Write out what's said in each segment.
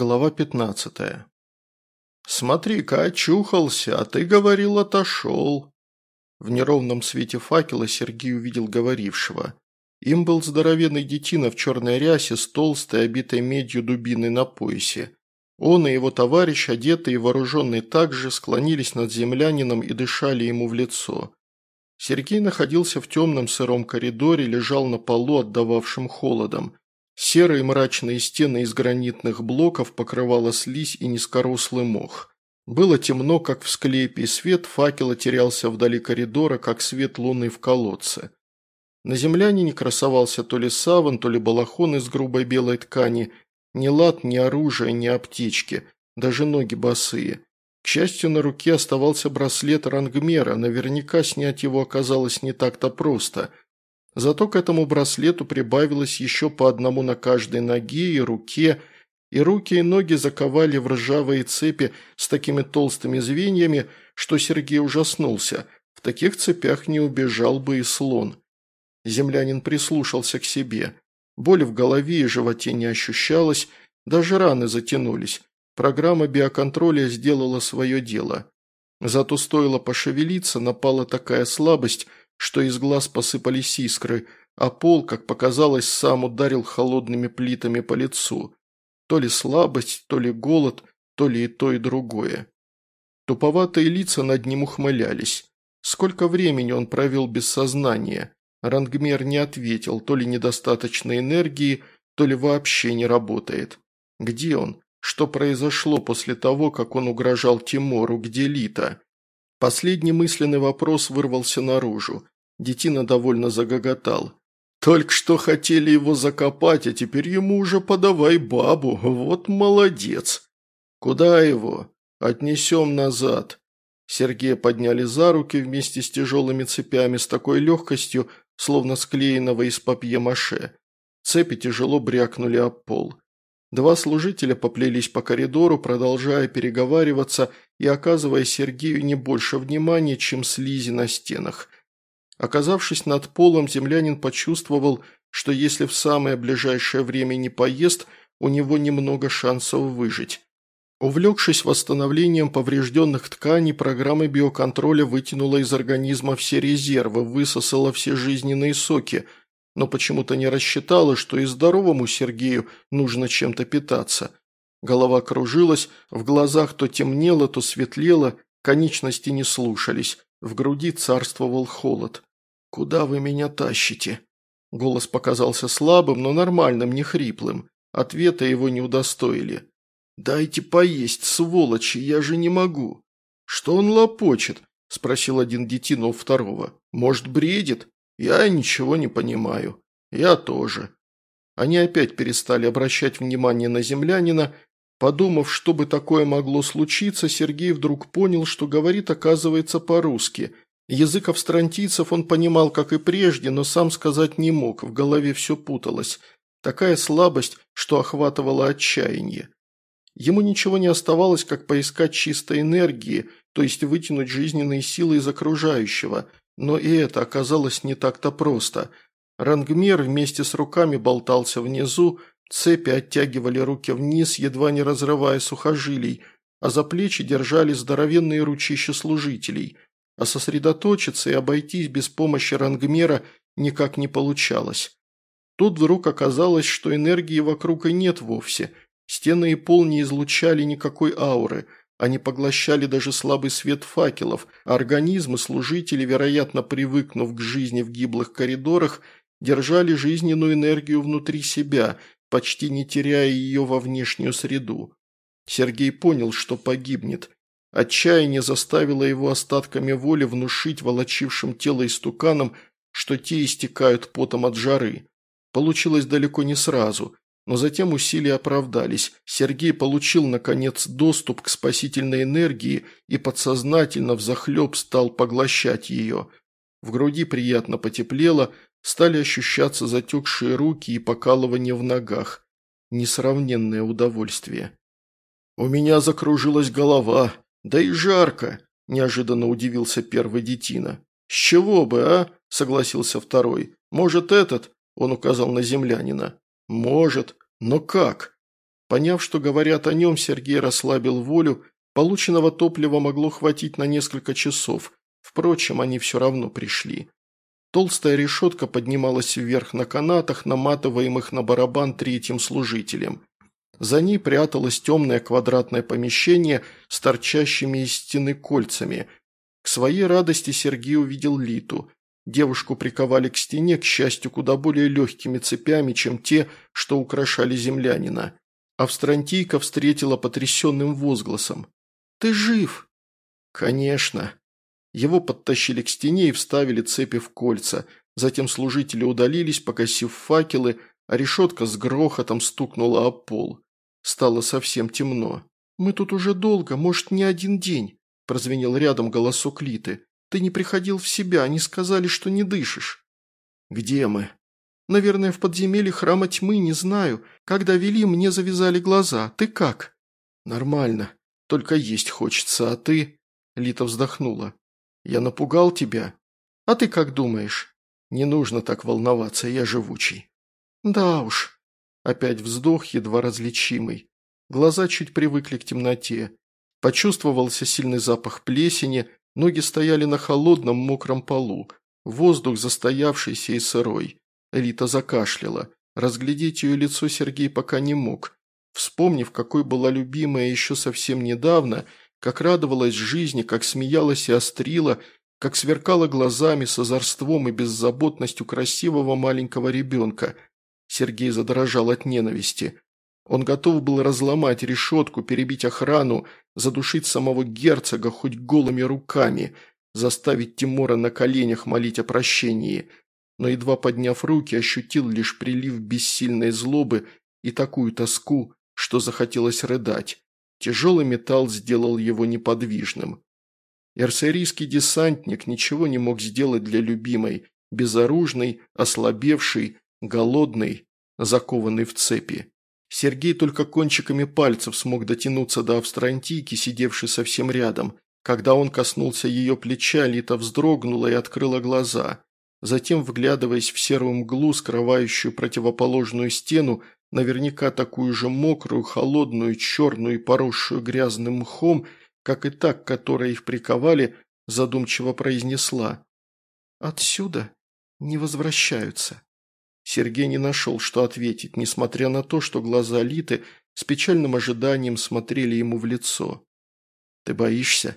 Глава 15. «Смотри-ка, очухался, а ты говорил, отошел». В неровном свете факела Сергей увидел говорившего. Им был здоровенный детина в черной рясе с толстой, обитой медью дубиной на поясе. Он и его товарищ, одетые и вооруженные также, склонились над землянином и дышали ему в лицо. Сергей находился в темном сыром коридоре, лежал на полу, отдававшим холодом. Серые мрачные стены из гранитных блоков покрывала слизь и низкорослый мох. Было темно, как в склепе, и свет факела терялся вдали коридора, как свет луны в колодце. На землянине красовался то ли саван, то ли балахон из грубой белой ткани, ни лад, ни оружия, ни аптечки, даже ноги босые. К счастью, на руке оставался браслет рангмера, наверняка снять его оказалось не так-то просто – Зато к этому браслету прибавилось еще по одному на каждой ноге и руке, и руки и ноги заковали в ржавые цепи с такими толстыми звеньями, что Сергей ужаснулся. В таких цепях не убежал бы и слон. Землянин прислушался к себе. Боль в голове и животе не ощущалась, даже раны затянулись. Программа биоконтроля сделала свое дело. Зато стоило пошевелиться, напала такая слабость, что из глаз посыпались искры, а пол, как показалось, сам ударил холодными плитами по лицу. То ли слабость, то ли голод, то ли и то, и другое. Туповатые лица над ним ухмылялись. Сколько времени он провел без сознания? Рангмер не ответил, то ли недостаточно энергии, то ли вообще не работает. Где он? Что произошло после того, как он угрожал Тимору? Где Лита? Последний мысленный вопрос вырвался наружу. Детина довольно загоготал. «Только что хотели его закопать, а теперь ему уже подавай бабу. Вот молодец!» «Куда его?» «Отнесем назад». Сергея подняли за руки вместе с тяжелыми цепями с такой легкостью, словно склеенного из папье-маше. Цепи тяжело брякнули об пол. Два служителя поплелись по коридору, продолжая переговариваться и оказывая Сергею не больше внимания, чем слизи на стенах. Оказавшись над полом, землянин почувствовал, что если в самое ближайшее время не поест, у него немного шансов выжить. Увлекшись восстановлением поврежденных тканей, программа биоконтроля вытянула из организма все резервы, высосала все жизненные соки – но почему-то не рассчитала, что и здоровому Сергею нужно чем-то питаться. Голова кружилась, в глазах то темнело, то светлело, конечности не слушались, в груди царствовал холод. «Куда вы меня тащите?» Голос показался слабым, но нормальным, не хриплым. Ответа его не удостоили. «Дайте поесть, сволочи, я же не могу». «Что он лопочет?» – спросил один детин у второго. «Может, бредит?» «Я ничего не понимаю. Я тоже». Они опять перестали обращать внимание на землянина. Подумав, что бы такое могло случиться, Сергей вдруг понял, что говорит, оказывается, по-русски. Язык австрантийцев он понимал, как и прежде, но сам сказать не мог, в голове все путалось. Такая слабость, что охватывала отчаяние. Ему ничего не оставалось, как поискать чистой энергии, то есть вытянуть жизненные силы из окружающего – но и это оказалось не так-то просто. Рангмер вместе с руками болтался внизу, цепи оттягивали руки вниз, едва не разрывая сухожилий, а за плечи держали здоровенные ручища служителей. А сосредоточиться и обойтись без помощи рангмера никак не получалось. Тут вдруг оказалось, что энергии вокруг и нет вовсе. Стены и пол не излучали никакой ауры – они поглощали даже слабый свет факелов, а организмы служители, вероятно, привыкнув к жизни в гиблых коридорах, держали жизненную энергию внутри себя, почти не теряя ее во внешнюю среду. Сергей понял, что погибнет. Отчаяние заставило его остатками воли внушить волочившим тело истуканам, что те истекают потом от жары. Получилось далеко не сразу – но затем усилия оправдались. Сергей получил, наконец, доступ к спасительной энергии и подсознательно взахлеб стал поглощать ее. В груди приятно потеплело, стали ощущаться затекшие руки и покалывание в ногах. Несравненное удовольствие. «У меня закружилась голова, да и жарко», – неожиданно удивился первый детина. «С чего бы, а?» – согласился второй. «Может, этот?» – он указал на землянина. «Может. Но как?» Поняв, что говорят о нем, Сергей расслабил волю, полученного топлива могло хватить на несколько часов, впрочем, они все равно пришли. Толстая решетка поднималась вверх на канатах, наматываемых на барабан третьим служителем. За ней пряталось темное квадратное помещение с торчащими из стены кольцами. К своей радости Сергей увидел Литу. Девушку приковали к стене, к счастью, куда более легкими цепями, чем те, что украшали землянина. Австрантийка встретила потрясенным возгласом. «Ты жив!» «Конечно!» Его подтащили к стене и вставили цепи в кольца. Затем служители удалились, погасив факелы, а решетка с грохотом стукнула о пол. Стало совсем темно. «Мы тут уже долго, может, не один день», – прозвенел рядом голосок Литы. «Ты не приходил в себя, они сказали, что не дышишь». «Где мы?» Наверное, в подземелье храма тьмы, не знаю. Когда вели, мне завязали глаза. Ты как?» «Нормально. Только есть хочется, а ты...» Лита вздохнула. «Я напугал тебя? А ты как думаешь?» «Не нужно так волноваться, я живучий». «Да уж». Опять вздох, едва различимый. Глаза чуть привыкли к темноте. Почувствовался сильный запах плесени, ноги стояли на холодном мокром полу. Воздух застоявшийся и сырой. Рита закашляла. Разглядеть ее лицо Сергей пока не мог. Вспомнив, какой была любимая еще совсем недавно, как радовалась жизни, как смеялась и острила, как сверкала глазами с озорством и беззаботностью красивого маленького ребенка, Сергей задрожал от ненависти. Он готов был разломать решетку, перебить охрану, задушить самого герцога хоть голыми руками, заставить Тимура на коленях молить о прощении – но едва подняв руки, ощутил лишь прилив бессильной злобы и такую тоску, что захотелось рыдать. Тяжелый металл сделал его неподвижным. Эрсерийский десантник ничего не мог сделать для любимой, безоружной, ослабевшей, голодной, закованной в цепи. Сергей только кончиками пальцев смог дотянуться до австрантийки, сидевшей совсем рядом. Когда он коснулся ее плеча, Лита вздрогнула и открыла глаза. Затем, вглядываясь в серую мглу, скрывающую противоположную стену, наверняка такую же мокрую, холодную, черную и поросшую грязным мхом, как и так, которой их приковали, задумчиво произнесла. «Отсюда не возвращаются». Сергей не нашел, что ответить, несмотря на то, что глаза Литы с печальным ожиданием смотрели ему в лицо. «Ты боишься?»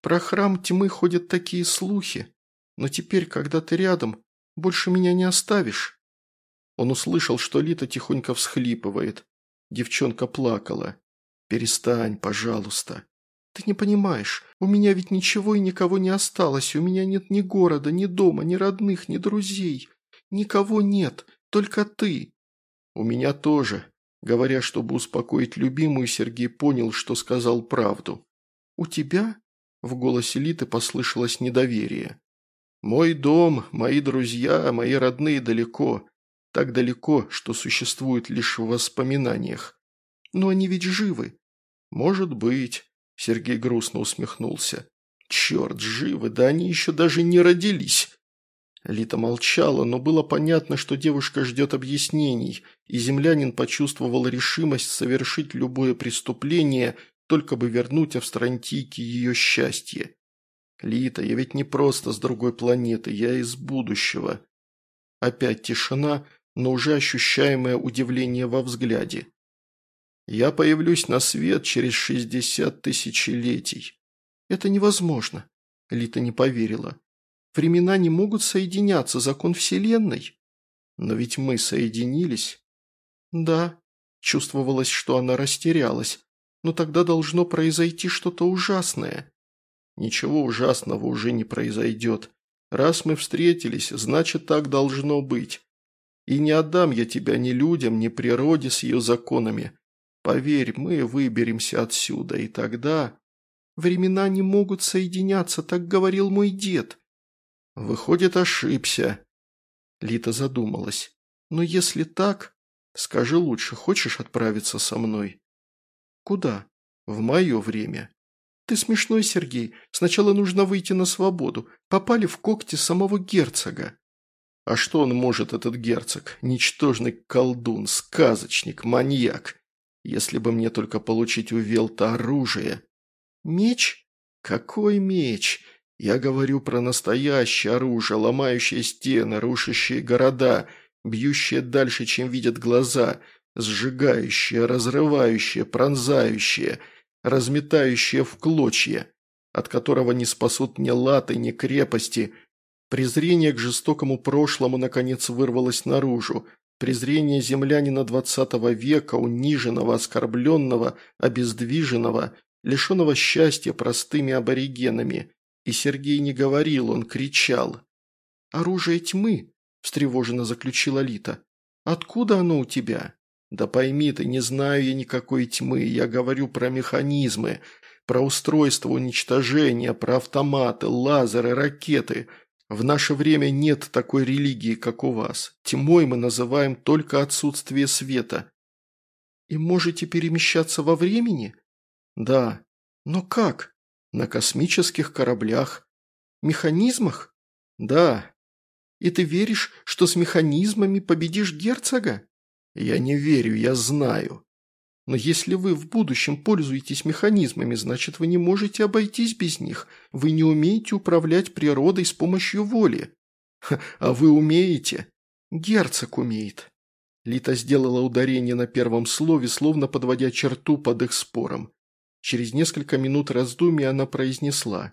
«Про храм тьмы ходят такие слухи», но теперь, когда ты рядом, больше меня не оставишь». Он услышал, что Лита тихонько всхлипывает. Девчонка плакала. «Перестань, пожалуйста». «Ты не понимаешь, у меня ведь ничего и никого не осталось, у меня нет ни города, ни дома, ни родных, ни друзей. Никого нет, только ты». «У меня тоже», Говоря, чтобы успокоить любимую, Сергей понял, что сказал правду. «У тебя?» – в голосе Литы послышалось недоверие. Мой дом, мои друзья, мои родные далеко. Так далеко, что существуют лишь в воспоминаниях. Но они ведь живы. Может быть, Сергей грустно усмехнулся. Черт, живы, да они еще даже не родились. Лита молчала, но было понятно, что девушка ждет объяснений, и землянин почувствовал решимость совершить любое преступление, только бы вернуть Австрантийке ее счастье. «Лита, я ведь не просто с другой планеты, я из будущего». Опять тишина, но уже ощущаемое удивление во взгляде. «Я появлюсь на свет через шестьдесят тысячелетий». «Это невозможно», – Лита не поверила. «Времена не могут соединяться, закон Вселенной». «Но ведь мы соединились». «Да», – чувствовалось, что она растерялась. «Но тогда должно произойти что-то ужасное». Ничего ужасного уже не произойдет. Раз мы встретились, значит, так должно быть. И не отдам я тебя ни людям, ни природе с ее законами. Поверь, мы выберемся отсюда, и тогда... Времена не могут соединяться, так говорил мой дед. Выходит, ошибся. Лита задумалась. Но если так, скажи лучше, хочешь отправиться со мной? Куда? В мое время. «Ты смешной, Сергей. Сначала нужно выйти на свободу. Попали в когти самого герцога». «А что он может, этот герцог? Ничтожный колдун, сказочник, маньяк. Если бы мне только получить у Велта оружие. Меч? Какой меч? Я говорю про настоящее оружие, ломающее стены, рушащие города, бьющее дальше, чем видят глаза, сжигающее, разрывающее, пронзающее, разметающее в клочья, от которого не спасут ни латы, ни крепости. Презрение к жестокому прошлому наконец вырвалось наружу, презрение землянина двадцатого века, униженного, оскорбленного, обездвиженного, лишенного счастья простыми аборигенами – и Сергей не говорил, он кричал. «Оружие тьмы», – встревоженно заключила Лита. «Откуда оно у тебя?» «Да пойми ты, не знаю я никакой тьмы, я говорю про механизмы, про устройство уничтожения, про автоматы, лазеры, ракеты. В наше время нет такой религии, как у вас. Тьмой мы называем только отсутствие света». «И можете перемещаться во времени?» «Да». «Но как?» На космических кораблях. Механизмах? Да. И ты веришь, что с механизмами победишь герцога? Я не верю, я знаю. Но если вы в будущем пользуетесь механизмами, значит, вы не можете обойтись без них. Вы не умеете управлять природой с помощью воли. Ха, а вы умеете? Герцог умеет. Лита сделала ударение на первом слове, словно подводя черту под их спором. Через несколько минут раздумий она произнесла.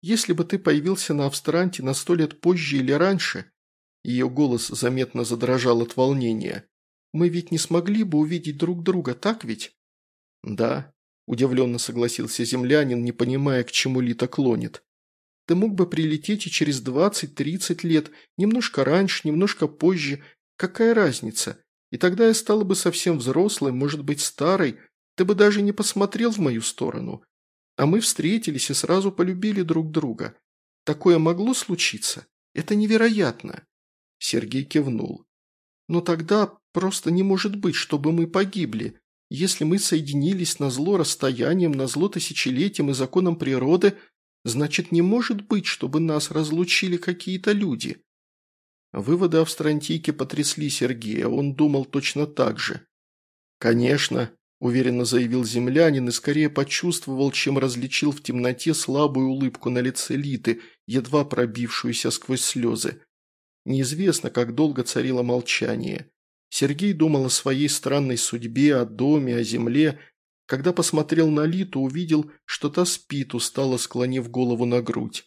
«Если бы ты появился на Австранте на сто лет позже или раньше...» Ее голос заметно задрожал от волнения. «Мы ведь не смогли бы увидеть друг друга, так ведь?» «Да», – удивленно согласился землянин, не понимая, к чему Лита клонит. «Ты мог бы прилететь и через двадцать-тридцать лет, немножко раньше, немножко позже. Какая разница? И тогда я стала бы совсем взрослой, может быть, старой, ты бы даже не посмотрел в мою сторону. А мы встретились и сразу полюбили друг друга. Такое могло случиться? Это невероятно!» Сергей кивнул. «Но тогда просто не может быть, чтобы мы погибли. Если мы соединились на зло расстоянием, на зло тысячелетием и законом природы, значит, не может быть, чтобы нас разлучили какие-то люди». Выводы Австрантийки потрясли Сергея, он думал точно так же. «Конечно, уверенно заявил землянин и скорее почувствовал, чем различил в темноте слабую улыбку на лице Литы, едва пробившуюся сквозь слезы. Неизвестно, как долго царило молчание. Сергей думал о своей странной судьбе, о доме, о земле. Когда посмотрел на Литу, увидел, что та спит, устало склонив голову на грудь.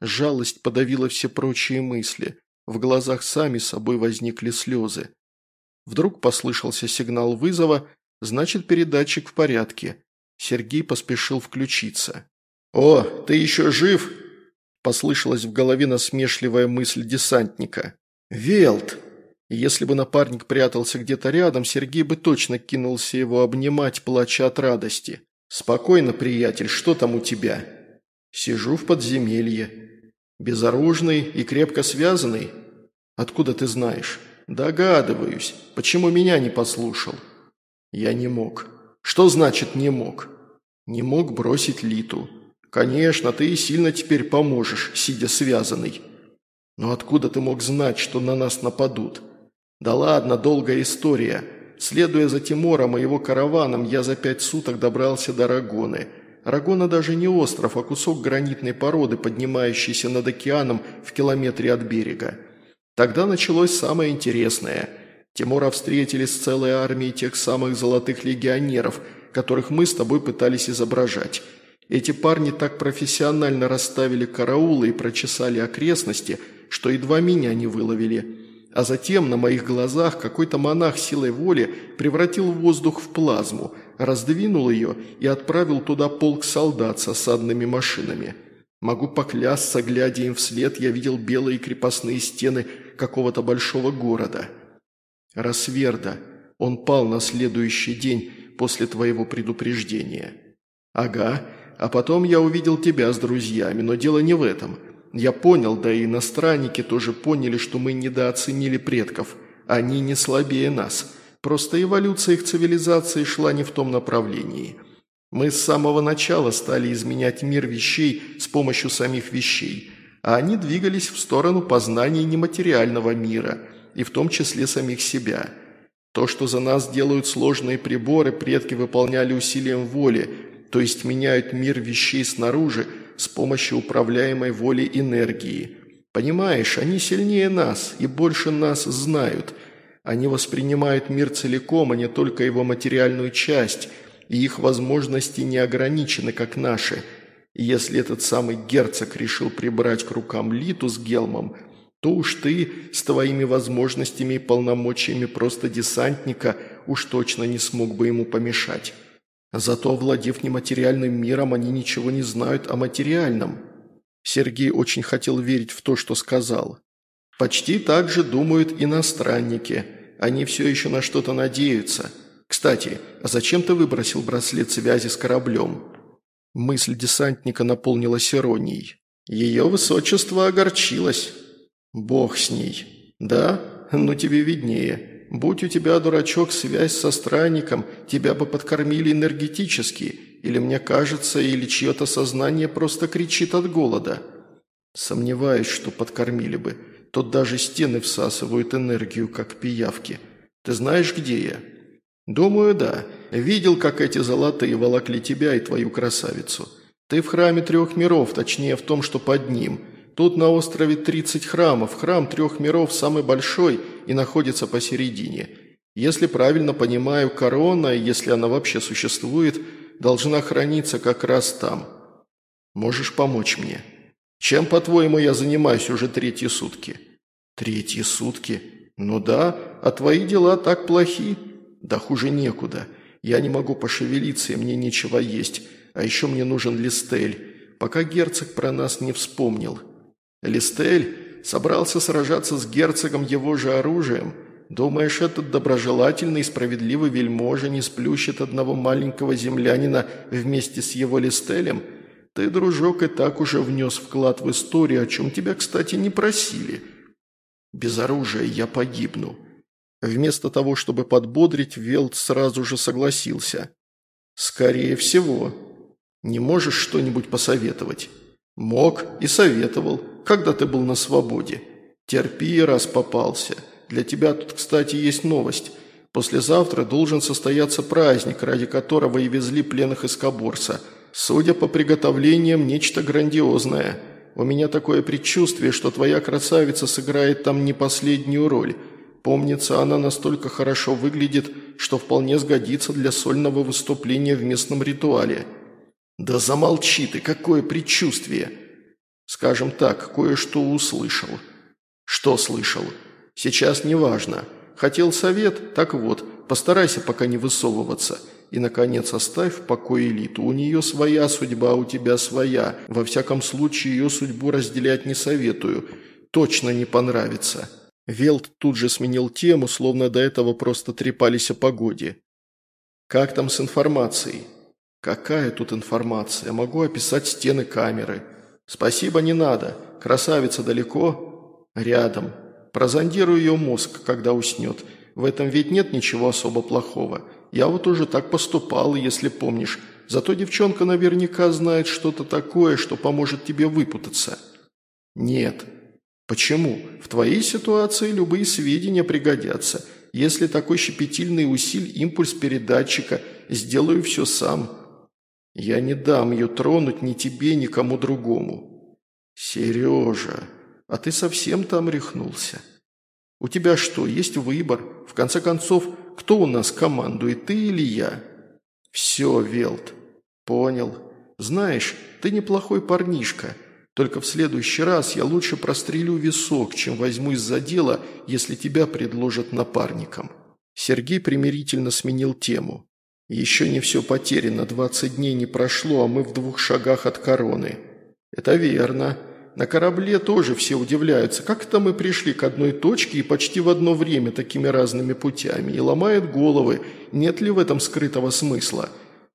Жалость подавила все прочие мысли. В глазах сами собой возникли слезы. Вдруг послышался сигнал вызова – Значит, передатчик в порядке. Сергей поспешил включиться. «О, ты еще жив?» Послышалась в голове насмешливая мысль десантника. «Велт!» Если бы напарник прятался где-то рядом, Сергей бы точно кинулся его обнимать, плача от радости. «Спокойно, приятель, что там у тебя?» «Сижу в подземелье. Безоружный и крепко связанный? Откуда ты знаешь?» «Догадываюсь. Почему меня не послушал?» Я не мог. Что значит «не мог»? Не мог бросить Литу. Конечно, ты и сильно теперь поможешь, сидя связанный. Но откуда ты мог знать, что на нас нападут? Да ладно, долгая история. Следуя за Тимором и его караваном, я за пять суток добрался до Рагоны. Рагона даже не остров, а кусок гранитной породы, поднимающийся над океаном в километре от берега. Тогда началось самое интересное – Тимура встретили с целой армией тех самых золотых легионеров, которых мы с тобой пытались изображать. Эти парни так профессионально расставили караулы и прочесали окрестности, что едва меня не выловили. А затем на моих глазах какой-то монах силой воли превратил воздух в плазму, раздвинул ее и отправил туда полк солдат с осадными машинами. Могу поклясться, глядя им вслед, я видел белые крепостные стены какого-то большого города. Рассверда. Он пал на следующий день после твоего предупреждения. Ага. А потом я увидел тебя с друзьями, но дело не в этом. Я понял, да и иностранники тоже поняли, что мы недооценили предков. Они не слабее нас. Просто эволюция их цивилизации шла не в том направлении. Мы с самого начала стали изменять мир вещей с помощью самих вещей, а они двигались в сторону познания нематериального мира – и в том числе самих себя. То, что за нас делают сложные приборы, предки выполняли усилием воли, то есть меняют мир вещей снаружи с помощью управляемой воли энергии. Понимаешь, они сильнее нас и больше нас знают. Они воспринимают мир целиком, а не только его материальную часть, и их возможности не ограничены, как наши. И если этот самый герцог решил прибрать к рукам Литу с Гелмом – то уж ты с твоими возможностями и полномочиями просто десантника уж точно не смог бы ему помешать. Зато, овладев нематериальным миром, они ничего не знают о материальном. Сергей очень хотел верить в то, что сказал. Почти так же думают иностранники. Они все еще на что-то надеются. Кстати, а зачем ты выбросил браслет связи с кораблем? Мысль десантника наполнилась иронией. Ее высочество огорчилось. «Бог с ней. Да? Ну тебе виднее. Будь у тебя, дурачок, связь со странником, тебя бы подкормили энергетически. Или мне кажется, или чье-то сознание просто кричит от голода. Сомневаюсь, что подкормили бы. Тут даже стены всасывают энергию, как пиявки. Ты знаешь, где я?» «Думаю, да. Видел, как эти золотые волокли тебя и твою красавицу. Ты в храме трех миров, точнее в том, что под ним». Тут на острове 30 храмов, храм трех миров самый большой и находится посередине. Если правильно понимаю, корона, если она вообще существует, должна храниться как раз там. Можешь помочь мне? Чем, по-твоему, я занимаюсь уже третьи сутки? Третьи сутки? Ну да, а твои дела так плохи. Да хуже некуда. Я не могу пошевелиться, и мне нечего есть. А еще мне нужен листель, пока герцог про нас не вспомнил. Листель собрался сражаться с герцогом его же оружием. Думаешь, этот доброжелательный и справедливый вельможа не сплющит одного маленького землянина вместе с его Листелем? Ты, дружок, и так уже внес вклад в историю, о чем тебя, кстати, не просили. Без оружия я погибну. Вместо того, чтобы подбодрить, Велт сразу же согласился. «Скорее всего. Не можешь что-нибудь посоветовать?» «Мог и советовал когда ты был на свободе. Терпи, раз попался. Для тебя тут, кстати, есть новость. Послезавтра должен состояться праздник, ради которого и везли пленных из Каборса. Судя по приготовлениям, нечто грандиозное. У меня такое предчувствие, что твоя красавица сыграет там не последнюю роль. Помнится, она настолько хорошо выглядит, что вполне сгодится для сольного выступления в местном ритуале. Да замолчи ты, какое предчувствие!» Скажем так, кое-что услышал. Что слышал? Сейчас не важно. Хотел совет? Так вот, постарайся пока не высовываться. И, наконец, оставь в покое элиту. У нее своя судьба, у тебя своя. Во всяком случае, ее судьбу разделять не советую. Точно не понравится». Велт тут же сменил тему, словно до этого просто трепались о погоде. «Как там с информацией?» «Какая тут информация? Могу описать стены камеры». «Спасибо, не надо. Красавица далеко?» «Рядом. Прозондирую ее мозг, когда уснет. В этом ведь нет ничего особо плохого. Я вот уже так поступал, если помнишь. Зато девчонка наверняка знает что-то такое, что поможет тебе выпутаться». «Нет». «Почему? В твоей ситуации любые сведения пригодятся. Если такой щепетильный усиль импульс передатчика, сделаю все сам. Я не дам ее тронуть ни тебе, ни кому другому. Сережа, а ты совсем там рехнулся? У тебя что, есть выбор? В конце концов, кто у нас командует, ты или я? Все, Велт, понял. Знаешь, ты неплохой парнишка. Только в следующий раз я лучше прострелю висок, чем возьмусь за дело, если тебя предложат напарником. Сергей примирительно сменил тему. Еще не все потеряно, 20 дней не прошло, а мы в двух шагах от короны. Это верно. На корабле тоже все удивляются, как это мы пришли к одной точке и почти в одно время такими разными путями, и ломают головы, нет ли в этом скрытого смысла.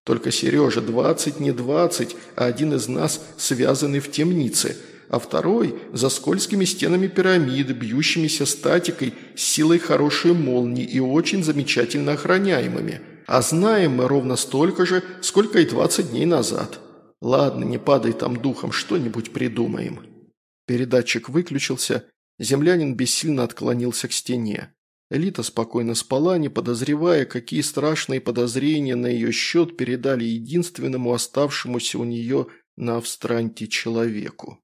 Только Сережа 20 не 20, а один из нас связанный в темнице, а второй за скользкими стенами пирамид, бьющимися статикой, силой хорошей молнии и очень замечательно охраняемыми – а знаем мы ровно столько же, сколько и 20 дней назад. Ладно, не падай там духом, что-нибудь придумаем». Передатчик выключился, землянин бессильно отклонился к стене. Элита спокойно спала, не подозревая, какие страшные подозрения на ее счет передали единственному оставшемуся у нее на Австранте человеку.